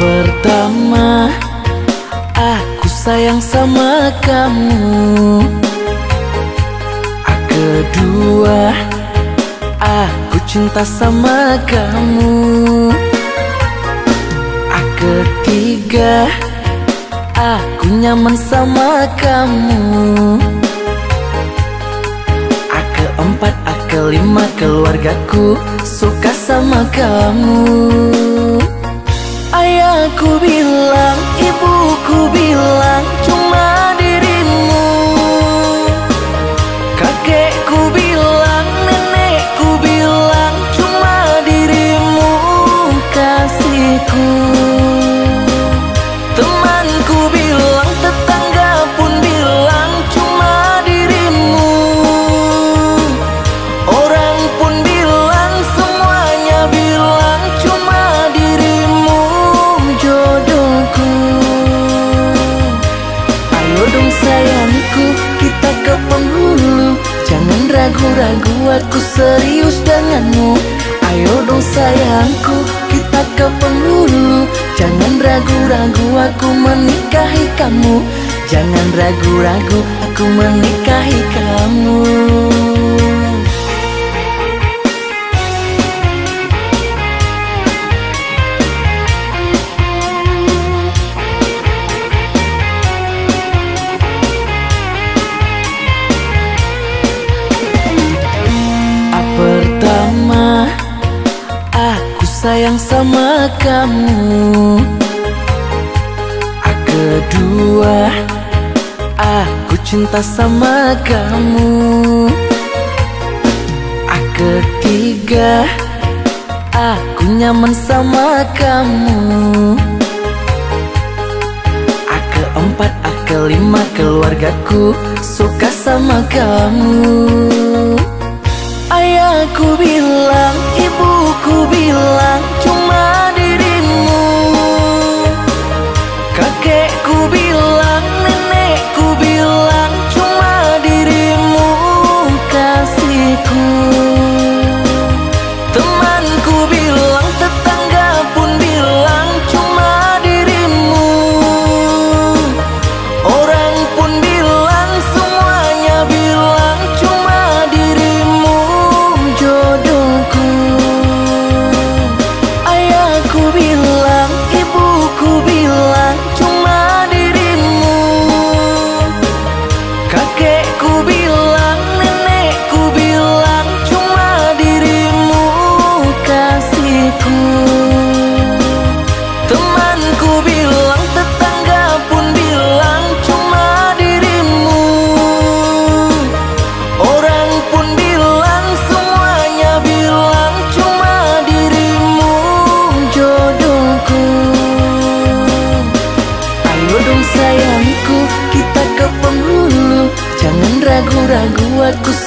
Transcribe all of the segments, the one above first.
Pertama Aku sayang sama kamu. A Kedua Aku cinta sama kamu. A Ketiga Aku nyaman sama kamu. A Keempat, A Kelima Keluargaku suka sama kamu Ayahku bilang, aku serius denganmu. Ayo dong sayangku, kita ke penghulu Jangan ragu-ragu, aku menikahi kamu. Jangan ragu-ragu, aku menikahi kamu sayang sama kamu. A Kedua Aku cinta sama kamu. A Ketiga Aku nyaman sama kamu. A Keempat, A Kelima Keluargaku suka sama kamu. Ayahku bilang,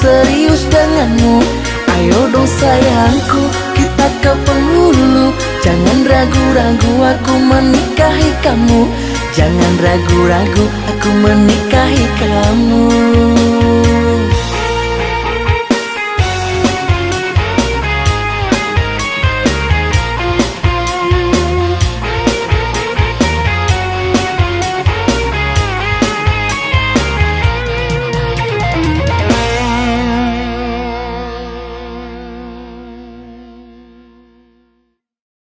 serius denganmu. Ayo dong sayangku, kita ke penghulu Jangan ragu-ragu, aku menikahi kamu. Jangan ragu-ragu, aku menikahi kamu